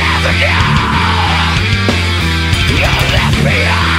you never You left me out